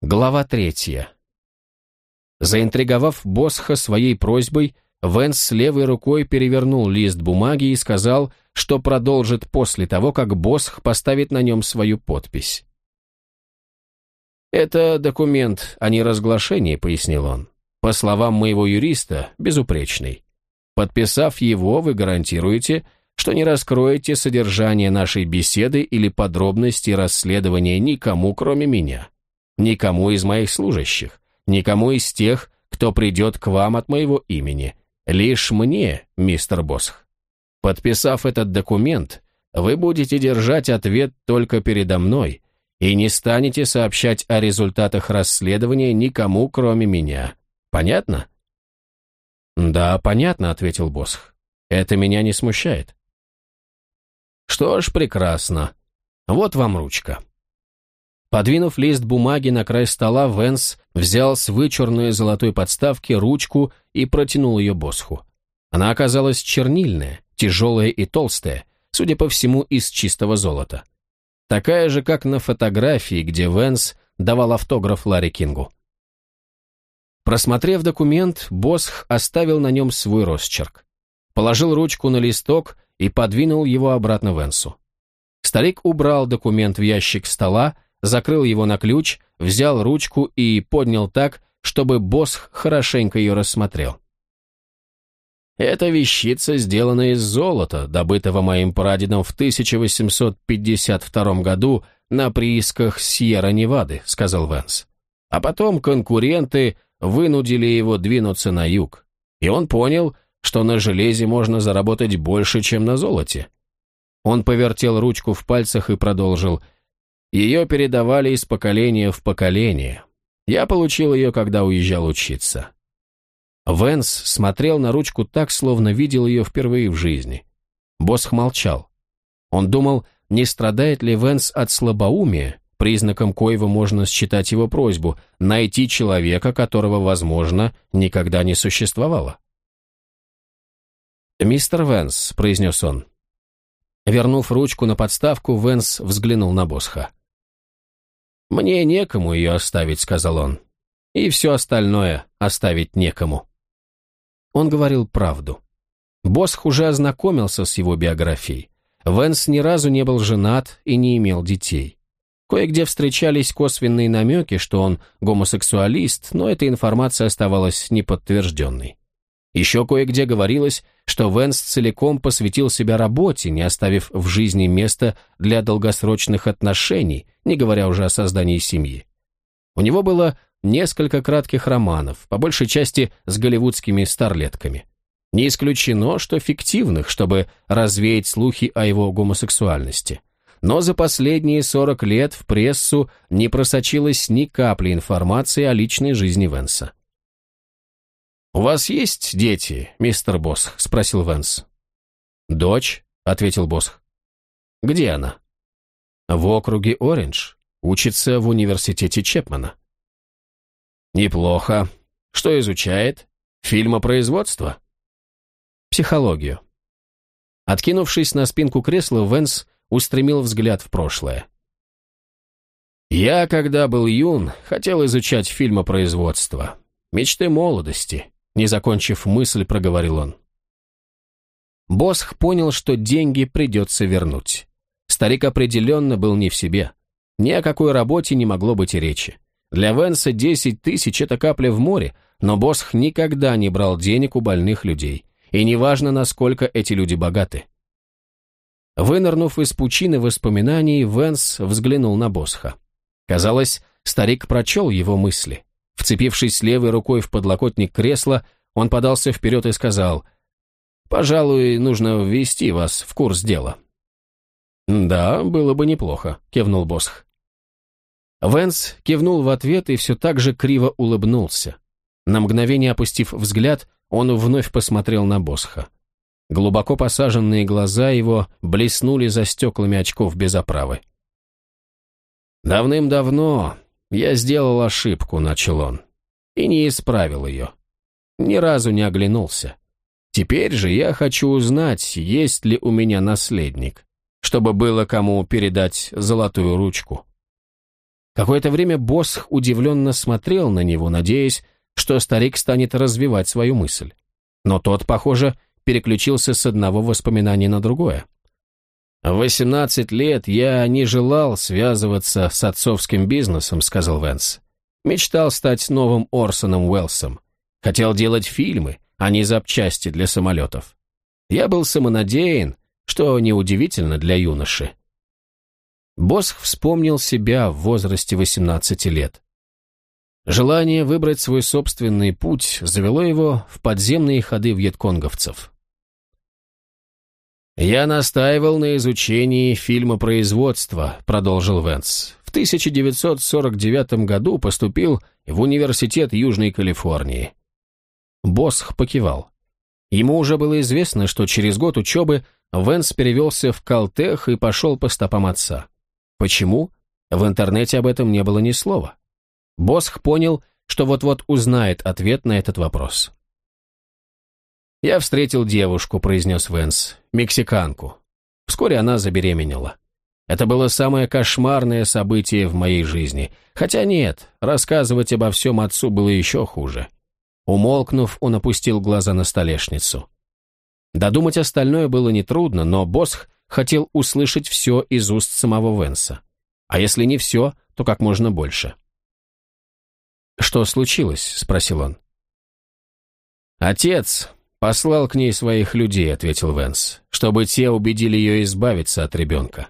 Глава третья. Заинтриговав Босха своей просьбой, Венс с левой рукой перевернул лист бумаги и сказал, что продолжит после того, как Босх поставит на нем свою подпись. «Это документ о неразглашении», — пояснил он. «По словам моего юриста, безупречный. Подписав его, вы гарантируете, что не раскроете содержание нашей беседы или подробности расследования никому, кроме меня, никому из моих служащих, никому из тех, кто придет к вам от моего имени, лишь мне, мистер Босх. Подписав этот документ, вы будете держать ответ только передо мной и не станете сообщать о результатах расследования никому, кроме меня. Понятно? Да, понятно, ответил Босх. Это меня не смущает. Что ж, прекрасно. Вот вам ручка. Подвинув лист бумаги на край стола, Венс взял с вычурной золотой подставки ручку и протянул ее Босху. Она оказалась чернильная, тяжелая и толстая, судя по всему, из чистого золота. Такая же, как на фотографии, где Венс давал автограф Ларри Кингу. Просмотрев документ, Босх оставил на нем свой росчерк. Положил ручку на листок и подвинул его обратно Венсу. Старик убрал документ в ящик стола, закрыл его на ключ, взял ручку и поднял так, чтобы Босх хорошенько ее рассмотрел. «Эта вещица сделана из золота, добытого моим прадедом в 1852 году на приисках Сьерра-Невады», — сказал Венс. «А потом конкуренты вынудили его двинуться на юг, и он понял, что на железе можно заработать больше, чем на золоте. Он повертел ручку в пальцах и продолжил. Ее передавали из поколения в поколение. Я получил ее, когда уезжал учиться. Венс смотрел на ручку так, словно видел ее впервые в жизни. Босх молчал. Он думал, не страдает ли Венс от слабоумия, признаком коего можно считать его просьбу найти человека, которого, возможно, никогда не существовало. «Мистер Венс», — произнес он. Вернув ручку на подставку, Венс взглянул на Босха. «Мне некому ее оставить», — сказал он. «И все остальное оставить некому». Он говорил правду. Босх уже ознакомился с его биографией. Венс ни разу не был женат и не имел детей. Кое-где встречались косвенные намеки, что он гомосексуалист, но эта информация оставалась неподтвержденной. Еще кое-где говорилось, что Венс целиком посвятил себя работе, не оставив в жизни места для долгосрочных отношений, не говоря уже о создании семьи. У него было несколько кратких романов, по большей части с голливудскими старлетками. Не исключено, что фиктивных, чтобы развеять слухи о его гомосексуальности. Но за последние 40 лет в прессу не просочилось ни капли информации о личной жизни Венса. «У вас есть дети, мистер Босх?» — спросил Венс. «Дочь», — ответил Босх. «Где она?» «В округе Ориндж. Учится в университете Чепмана». «Неплохо. Что изучает? Фильмопроизводство?» «Психологию». Откинувшись на спинку кресла, Венс устремил взгляд в прошлое. «Я, когда был юн, хотел изучать фильмопроизводство. Мечты молодости. Не закончив мысль, проговорил он. Босх понял, что деньги придется вернуть. Старик определенно был не в себе. Ни о какой работе не могло быть и речи. Для Венса 10 тысяч – это капля в море, но Босх никогда не брал денег у больных людей. И неважно, насколько эти люди богаты. Вынырнув из пучины воспоминаний, Венс взглянул на Босха. Казалось, старик прочел его мысли. Вцепившись левой рукой в подлокотник кресла, он подался вперед и сказал, «Пожалуй, нужно ввести вас в курс дела». «Да, было бы неплохо», — кивнул Босх. Венс кивнул в ответ и все так же криво улыбнулся. На мгновение опустив взгляд, он вновь посмотрел на Босха. Глубоко посаженные глаза его блеснули за стеклами очков без оправы. «Давным-давно «Я сделал ошибку», — начал он, — «и не исправил ее. Ни разу не оглянулся. Теперь же я хочу узнать, есть ли у меня наследник, чтобы было кому передать золотую ручку». Какое-то время Босх удивленно смотрел на него, надеясь, что старик станет развивать свою мысль. Но тот, похоже, переключился с одного воспоминания на другое. «В 18 лет я не желал связываться с отцовским бизнесом», — сказал Венс. «Мечтал стать новым Орсоном Уэллсом. Хотел делать фильмы, а не запчасти для самолетов. Я был самонадеян, что неудивительно для юноши. Босх вспомнил себя в возрасте 18 лет. Желание выбрать свой собственный путь завело его в подземные ходы вьетконговцев. «Я настаивал на изучении фильмопроизводства», — продолжил Венс. «В 1949 году поступил в Университет Южной Калифорнии». Босх покивал. Ему уже было известно, что через год учебы Венс перевелся в Калтех и пошел по стопам отца. Почему? В интернете об этом не было ни слова. Босх понял, что вот-вот узнает ответ на этот вопрос. «Я встретил девушку», — произнес Венс, — «мексиканку. Вскоре она забеременела. Это было самое кошмарное событие в моей жизни. Хотя нет, рассказывать обо всем отцу было еще хуже. Умолкнув, он опустил глаза на столешницу. Додумать остальное было нетрудно, но Босх хотел услышать все из уст самого Венса. А если не все, то как можно больше. «Что случилось?» — спросил он. «Отец послал к ней своих людей», — ответил Венс, «чтобы те убедили ее избавиться от ребенка.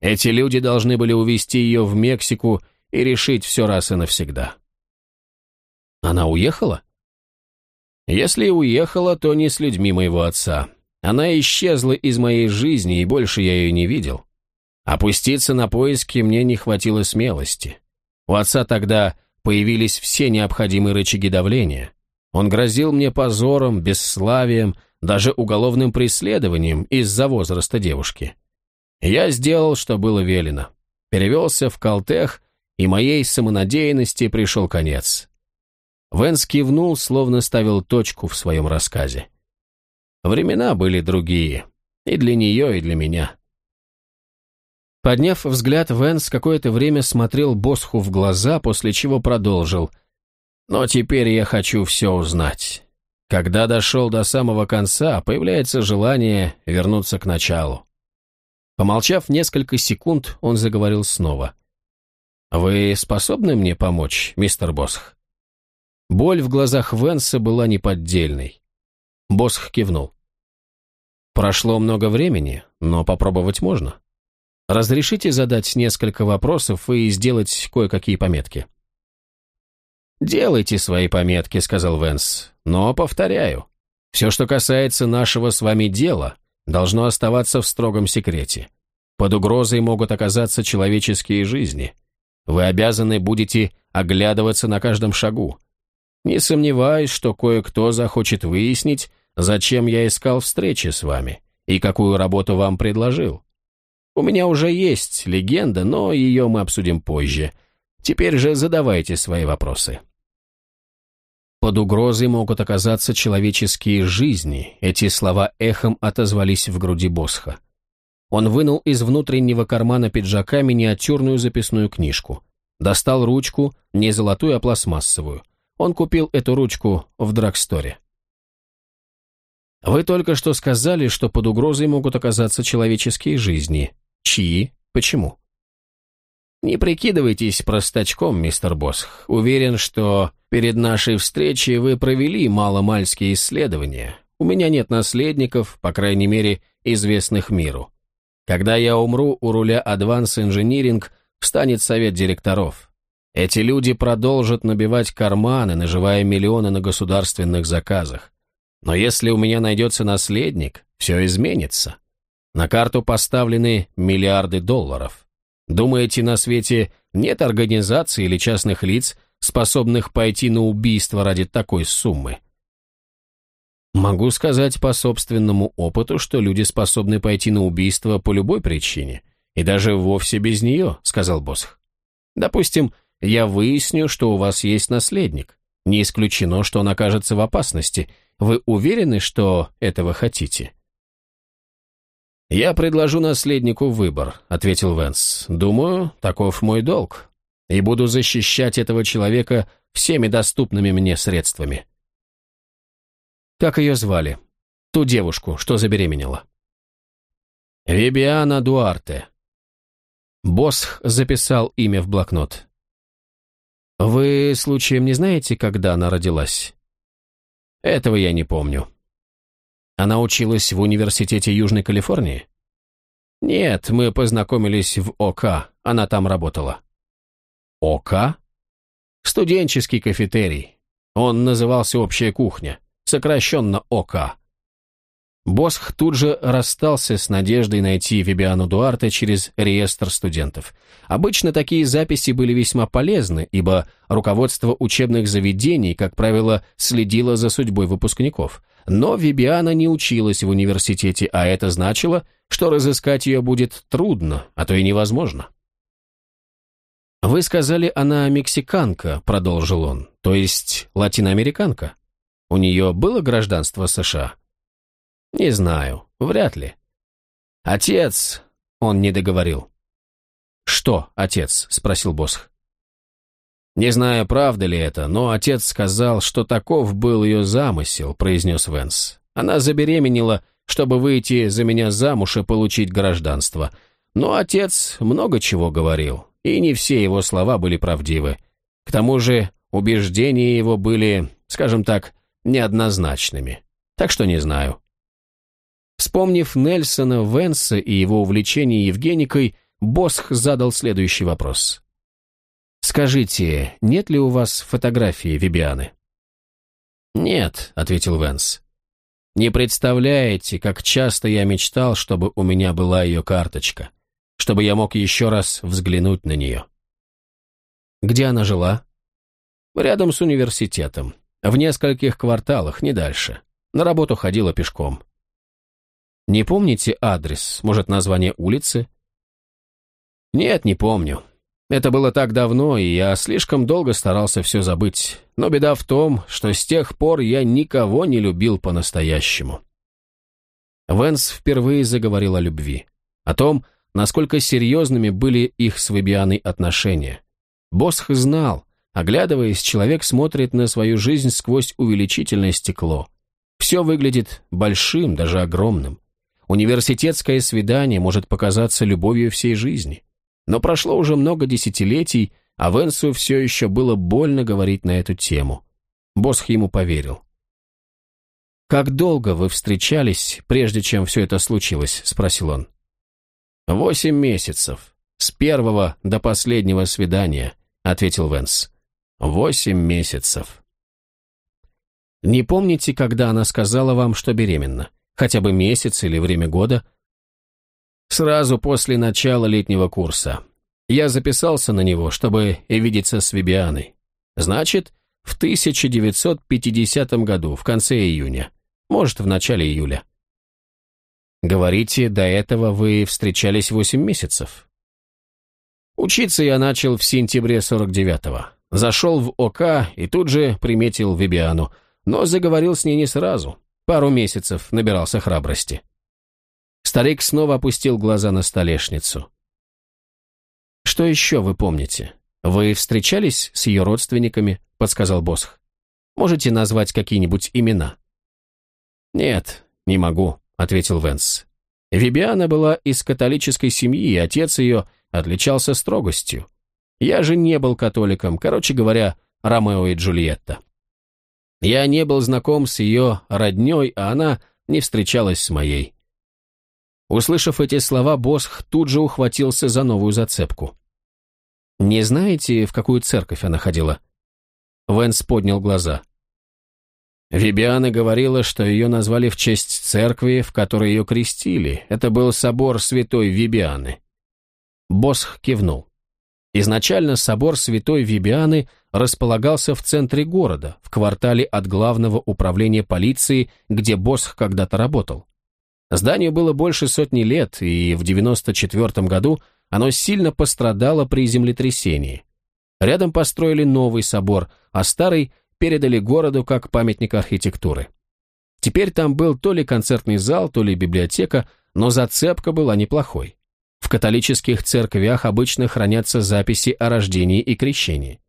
Эти люди должны были увезти ее в Мексику и решить все раз и навсегда». «Она уехала?» Если уехала, то не с людьми моего отца. Она исчезла из моей жизни, и больше я ее не видел. Опуститься на поиски мне не хватило смелости. У отца тогда появились все необходимые рычаги давления. Он грозил мне позором, бесславием, даже уголовным преследованием из-за возраста девушки. Я сделал, что было велено. Перевелся в Калтех, и моей самонадеянности пришел конец. Венс кивнул, словно ставил точку в своем рассказе. Времена были другие. И для нее, и для меня. Подняв взгляд, Венс какое-то время смотрел Босху в глаза, после чего продолжил. «Но теперь я хочу все узнать. Когда дошел до самого конца, появляется желание вернуться к началу». Помолчав несколько секунд, он заговорил снова. «Вы способны мне помочь, мистер Босх?» Боль в глазах Венса была неподдельной. Босх кивнул. Прошло много времени, но попробовать можно. Разрешите задать несколько вопросов и сделать кое-какие пометки? «Делайте свои пометки», — сказал Венс. «Но, повторяю, все, что касается нашего с вами дела, должно оставаться в строгом секрете. Под угрозой могут оказаться человеческие жизни. Вы обязаны будете оглядываться на каждом шагу, не сомневаюсь, что кое-кто захочет выяснить, зачем я искал встречи с вами и какую работу вам предложил. У меня уже есть легенда, но ее мы обсудим позже. Теперь же задавайте свои вопросы. Под угрозой могут оказаться человеческие жизни. Эти слова эхом отозвались в груди Босха. Он вынул из внутреннего кармана пиджака миниатюрную записную книжку. Достал ручку, не золотую, а пластмассовую – он купил эту ручку в драгсторе. Вы только что сказали, что под угрозой могут оказаться человеческие жизни. Чьи? Почему? Не прикидывайтесь простачком, мистер Босх. Уверен, что перед нашей встречей вы провели маломальские исследования. У меня нет наследников, по крайней мере, известных миру. Когда я умру, у руля Advance Engineering встанет совет директоров. Эти люди продолжат набивать карманы, наживая миллионы на государственных заказах. Но если у меня найдется наследник, все изменится. На карту поставлены миллиарды долларов. Думаете, на свете нет организаций или частных лиц, способных пойти на убийство ради такой суммы? Могу сказать по собственному опыту, что люди способны пойти на убийство по любой причине, и даже вовсе без нее, сказал Босх. Допустим, я выясню, что у вас есть наследник. Не исключено, что он окажется в опасности. Вы уверены, что этого хотите?» «Я предложу наследнику выбор», — ответил Венс. «Думаю, таков мой долг. и буду защищать этого человека всеми доступными мне средствами. Как ее звали? Ту девушку, что забеременела. Вибиана Дуарте. Босх записал имя в блокнот. «Вы, случаем, не знаете, когда она родилась?» «Этого я не помню». «Она училась в университете Южной Калифорнии?» «Нет, мы познакомились в ОК, она там работала». «ОК?» «Студенческий кафетерий. Он назывался «Общая кухня», сокращенно ОК. Босх тут же расстался с надеждой найти Вибиану Дуарте через реестр студентов. Обычно такие записи были весьма полезны, ибо руководство учебных заведений, как правило, следило за судьбой выпускников. Но Вибиана не училась в университете, а это значило, что разыскать ее будет трудно, а то и невозможно. «Вы сказали, она мексиканка», — продолжил он, — «то есть латиноамериканка? У нее было гражданство США?» «Не знаю, вряд ли». «Отец...» — он не договорил. «Что, отец?» — спросил Босх. «Не знаю, правда ли это, но отец сказал, что таков был ее замысел», — произнес Венс. «Она забеременела, чтобы выйти за меня замуж и получить гражданство. Но отец много чего говорил, и не все его слова были правдивы. К тому же убеждения его были, скажем так, неоднозначными. Так что не знаю». Вспомнив Нельсона, Венса и его увлечение Евгеникой, Босх задал следующий вопрос. «Скажите, нет ли у вас фотографии Вибианы?» «Нет», — ответил Венс. «Не представляете, как часто я мечтал, чтобы у меня была ее карточка, чтобы я мог еще раз взглянуть на нее». «Где она жила?» «Рядом с университетом, в нескольких кварталах, не дальше. На работу ходила пешком». Не помните адрес, может, название улицы? Нет, не помню. Это было так давно, и я слишком долго старался все забыть. Но беда в том, что с тех пор я никого не любил по-настоящему. Венс впервые заговорил о любви. О том, насколько серьезными были их с Вибианой отношения. Босх знал, оглядываясь, человек смотрит на свою жизнь сквозь увеличительное стекло. Все выглядит большим, даже огромным. Университетское свидание может показаться любовью всей жизни. Но прошло уже много десятилетий, а Венсу все еще было больно говорить на эту тему. Босх ему поверил. «Как долго вы встречались, прежде чем все это случилось?» – спросил он. «Восемь месяцев. С первого до последнего свидания», – ответил Венс. «Восемь месяцев». «Не помните, когда она сказала вам, что беременна?» Хотя бы месяц или время года? Сразу после начала летнего курса. Я записался на него, чтобы видеться с Вибианой. Значит, в 1950 году, в конце июня. Может, в начале июля. Говорите, до этого вы встречались 8 месяцев? Учиться я начал в сентябре 49-го. Зашел в ОК и тут же приметил Вибиану, но заговорил с ней не сразу. Пару месяцев набирался храбрости. Старик снова опустил глаза на столешницу. «Что еще вы помните? Вы встречались с ее родственниками?» — подсказал Босх. «Можете назвать какие-нибудь имена?» «Нет, не могу», — ответил Венс. Вибиана была из католической семьи, и отец ее отличался строгостью. Я же не был католиком, короче говоря, Ромео и Джульетта. Я не был знаком с ее родней, а она не встречалась с моей. Услышав эти слова, Босх тут же ухватился за новую зацепку. «Не знаете, в какую церковь она ходила?» Венс поднял глаза. Вибиана говорила, что ее назвали в честь церкви, в которой ее крестили. Это был собор святой Вибианы. Босх кивнул. Изначально собор святой Вибианы располагался в центре города, в квартале от главного управления полиции, где Босх когда-то работал. Зданию было больше сотни лет, и в 94 году оно сильно пострадало при землетрясении. Рядом построили новый собор, а старый передали городу как памятник архитектуры. Теперь там был то ли концертный зал, то ли библиотека, но зацепка была неплохой. В католических церквях обычно хранятся записи о рождении и крещении.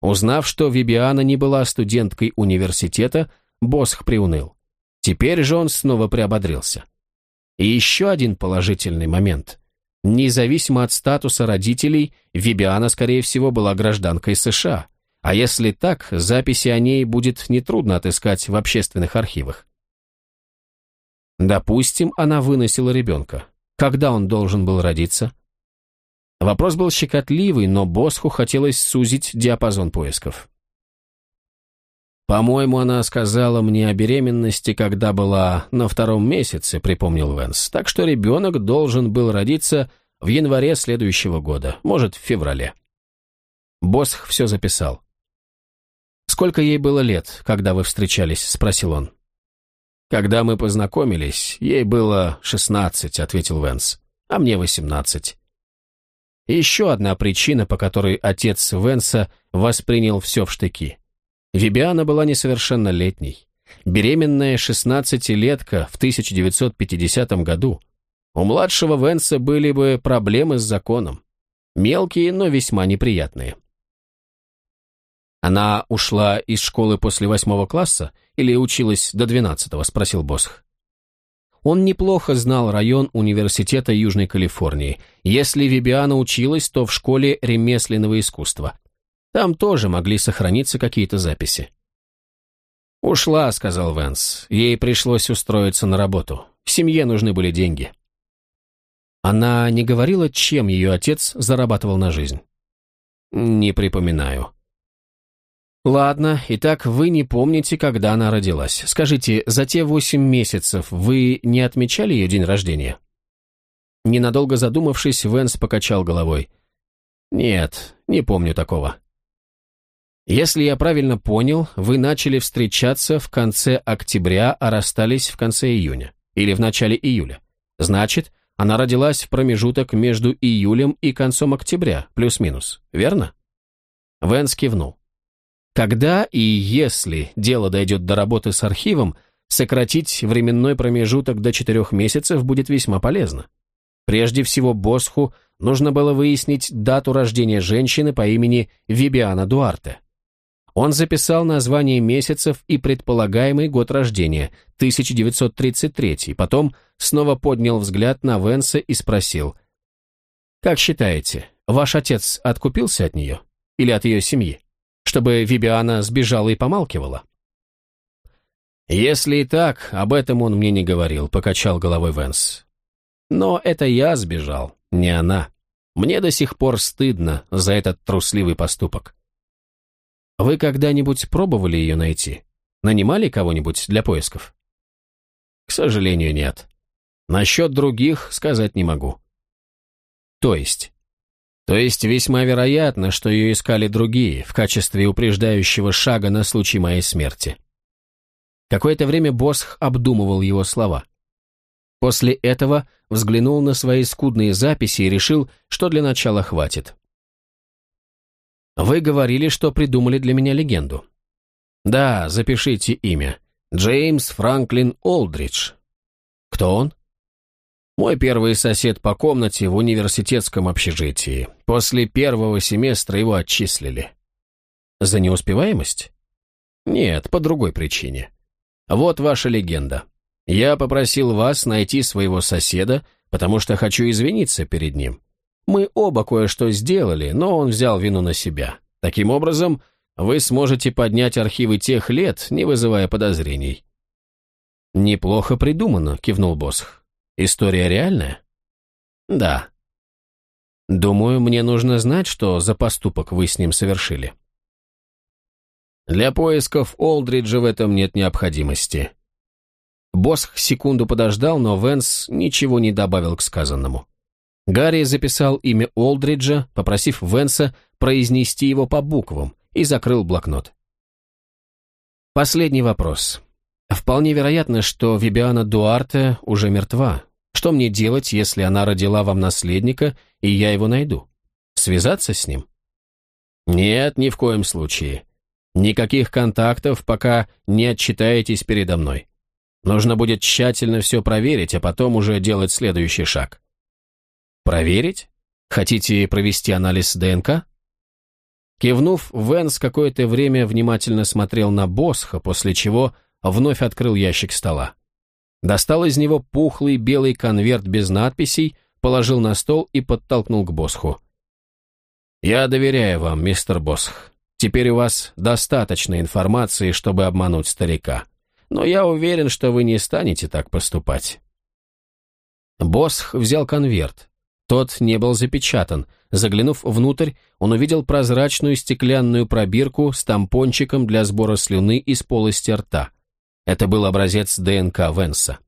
Узнав, что Вибиана не была студенткой университета, Босх приуныл. Теперь же он снова приободрился. И еще один положительный момент. Независимо от статуса родителей, Вибиана, скорее всего, была гражданкой США. А если так, записи о ней будет нетрудно отыскать в общественных архивах. Допустим, она выносила ребенка. Когда он должен был родиться? Вопрос был щекотливый, но Босху хотелось сузить диапазон поисков. «По-моему, она сказала мне о беременности, когда была на втором месяце», — припомнил Венс. «Так что ребенок должен был родиться в январе следующего года, может, в феврале». Босх все записал. «Сколько ей было лет, когда вы встречались?» — спросил он. «Когда мы познакомились, ей было шестнадцать», — ответил Венс, — «а мне восемнадцать». Еще одна причина, по которой отец Венса воспринял все в штыки. Вибиана была несовершеннолетней. Беременная шестнадцатилетка в 1950 году. У младшего Венса были бы проблемы с законом. Мелкие, но весьма неприятные. «Она ушла из школы после восьмого класса или училась до двенадцатого?» – спросил Босх. Он неплохо знал район Университета Южной Калифорнии. Если Вибиана училась, то в школе ремесленного искусства. Там тоже могли сохраниться какие-то записи. «Ушла», — сказал Венс. «Ей пришлось устроиться на работу. Семье нужны были деньги». Она не говорила, чем ее отец зарабатывал на жизнь. «Не припоминаю». «Ладно, итак, вы не помните, когда она родилась. Скажите, за те восемь месяцев вы не отмечали ее день рождения?» Ненадолго задумавшись, Венс покачал головой. «Нет, не помню такого». Если я правильно понял, вы начали встречаться в конце октября, а расстались в конце июня. Или в начале июля. Значит, она родилась в промежуток между июлем и концом октября, плюс-минус, верно? Венс кивнул. Когда и если дело дойдет до работы с архивом, сократить временной промежуток до четырех месяцев будет весьма полезно. Прежде всего, Босху нужно было выяснить дату рождения женщины по имени Вибиана Дуарте. Он записал название месяцев и предполагаемый год рождения, 1933, потом снова поднял взгляд на Венса и спросил, «Как считаете, ваш отец откупился от нее? Или от ее семьи? Чтобы Вибиана сбежала и помалкивала?» «Если и так, об этом он мне не говорил», — покачал головой Венс. «Но это я сбежал, не она. Мне до сих пор стыдно за этот трусливый поступок». Вы когда-нибудь пробовали ее найти? Нанимали кого-нибудь для поисков? К сожалению, нет. Насчет других сказать не могу. То есть? То есть весьма вероятно, что ее искали другие в качестве упреждающего шага на случай моей смерти. Какое-то время Босх обдумывал его слова. После этого взглянул на свои скудные записи и решил, что для начала хватит. Вы говорили, что придумали для меня легенду. Да, запишите имя. Джеймс Франклин Олдридж. Кто он? Мой первый сосед по комнате в университетском общежитии. После первого семестра его отчислили. За неуспеваемость? Нет, по другой причине. Вот ваша легенда. Я попросил вас найти своего соседа, потому что хочу извиниться перед ним. Мы оба кое-что сделали, но он взял вину на себя. Таким образом, вы сможете поднять архивы тех лет, не вызывая подозрений». «Неплохо придумано», — кивнул Босх. «История реальная?» «Да». «Думаю, мне нужно знать, что за поступок вы с ним совершили». «Для поисков Олдриджа в этом нет необходимости». Босх секунду подождал, но Венс ничего не добавил к сказанному. Гарри записал имя Олдриджа, попросив Венса произнести его по буквам, и закрыл блокнот. Последний вопрос. Вполне вероятно, что Вибиана Дуарте уже мертва. Что мне делать, если она родила вам наследника, и я его найду? Связаться с ним? Нет, ни в коем случае. Никаких контактов, пока не отчитаетесь передо мной. Нужно будет тщательно все проверить, а потом уже делать следующий шаг. Проверить? Хотите провести анализ ДНК? Кивнув, Венс какое-то время внимательно смотрел на Босха, после чего вновь открыл ящик стола. Достал из него пухлый белый конверт без надписей, положил на стол и подтолкнул к Босху. «Я доверяю вам, мистер Босх. Теперь у вас достаточно информации, чтобы обмануть старика. Но я уверен, что вы не станете так поступать». Босх взял конверт, тот не был запечатан. Заглянув внутрь, он увидел прозрачную стеклянную пробирку с тампончиком для сбора слюны из полости рта. Это был образец ДНК Венса.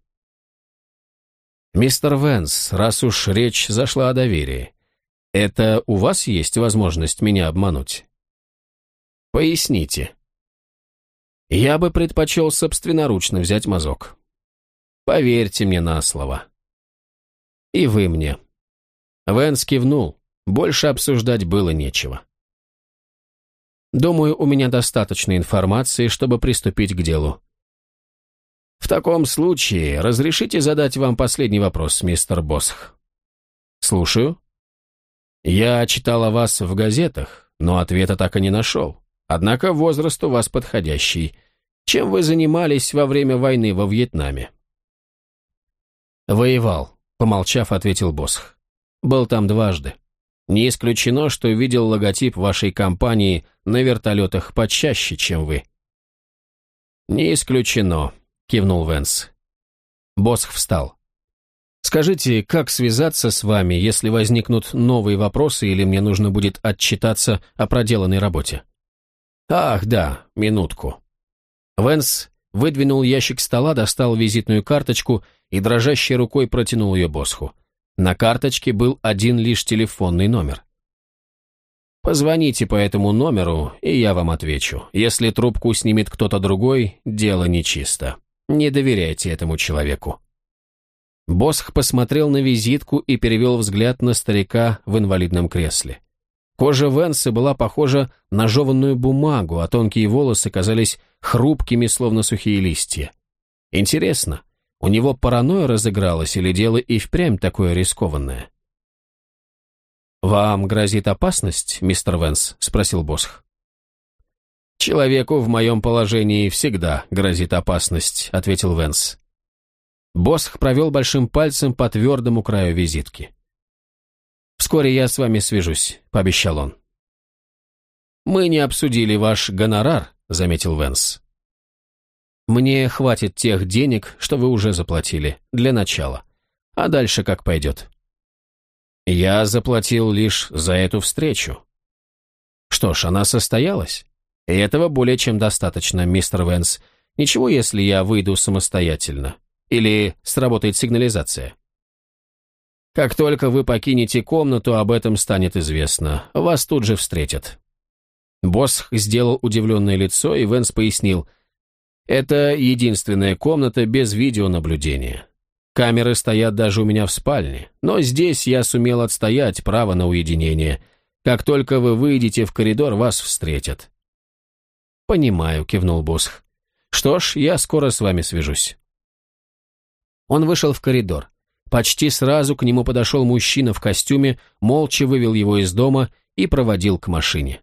«Мистер Венс, раз уж речь зашла о доверии, это у вас есть возможность меня обмануть?» «Поясните». «Я бы предпочел собственноручно взять мазок. Поверьте мне на слово». «И вы мне», Вэнс кивнул. Больше обсуждать было нечего. Думаю, у меня достаточно информации, чтобы приступить к делу. В таком случае разрешите задать вам последний вопрос, мистер Босх. Слушаю. Я читал о вас в газетах, но ответа так и не нашел. Однако возраст у вас подходящий. Чем вы занимались во время войны во Вьетнаме? Воевал, помолчав, ответил Босх. Был там дважды. Не исключено, что видел логотип вашей компании на вертолетах почаще, чем вы». «Не исключено», — кивнул Венс. Босх встал. «Скажите, как связаться с вами, если возникнут новые вопросы или мне нужно будет отчитаться о проделанной работе?» «Ах, да, минутку». Венс выдвинул ящик стола, достал визитную карточку и дрожащей рукой протянул ее Босху. На карточке был один лишь телефонный номер. Позвоните по этому номеру, и я вам отвечу. Если трубку снимет кто-то другой, дело нечисто. Не доверяйте этому человеку. Босх посмотрел на визитку и перевел взгляд на старика в инвалидном кресле. Кожа Венса была похожа на жеванную бумагу, а тонкие волосы казались хрупкими, словно сухие листья. Интересно, у него паранойя разыгралась или дело и впрямь такое рискованное? «Вам грозит опасность, мистер Венс?» — спросил Босх. «Человеку в моем положении всегда грозит опасность», — ответил Венс. Босх провел большим пальцем по твердому краю визитки. «Вскоре я с вами свяжусь», — пообещал он. «Мы не обсудили ваш гонорар», — заметил Венс. Мне хватит тех денег, что вы уже заплатили, для начала. А дальше как пойдет. Я заплатил лишь за эту встречу. Что ж, она состоялась. И этого более чем достаточно, мистер Венс. Ничего, если я выйду самостоятельно. Или сработает сигнализация. Как только вы покинете комнату, об этом станет известно. Вас тут же встретят. Босс сделал удивленное лицо, и Венс пояснил – это единственная комната без видеонаблюдения. Камеры стоят даже у меня в спальне, но здесь я сумел отстоять право на уединение. Как только вы выйдете в коридор, вас встретят». «Понимаю», — кивнул Босх. «Что ж, я скоро с вами свяжусь». Он вышел в коридор. Почти сразу к нему подошел мужчина в костюме, молча вывел его из дома и проводил к машине.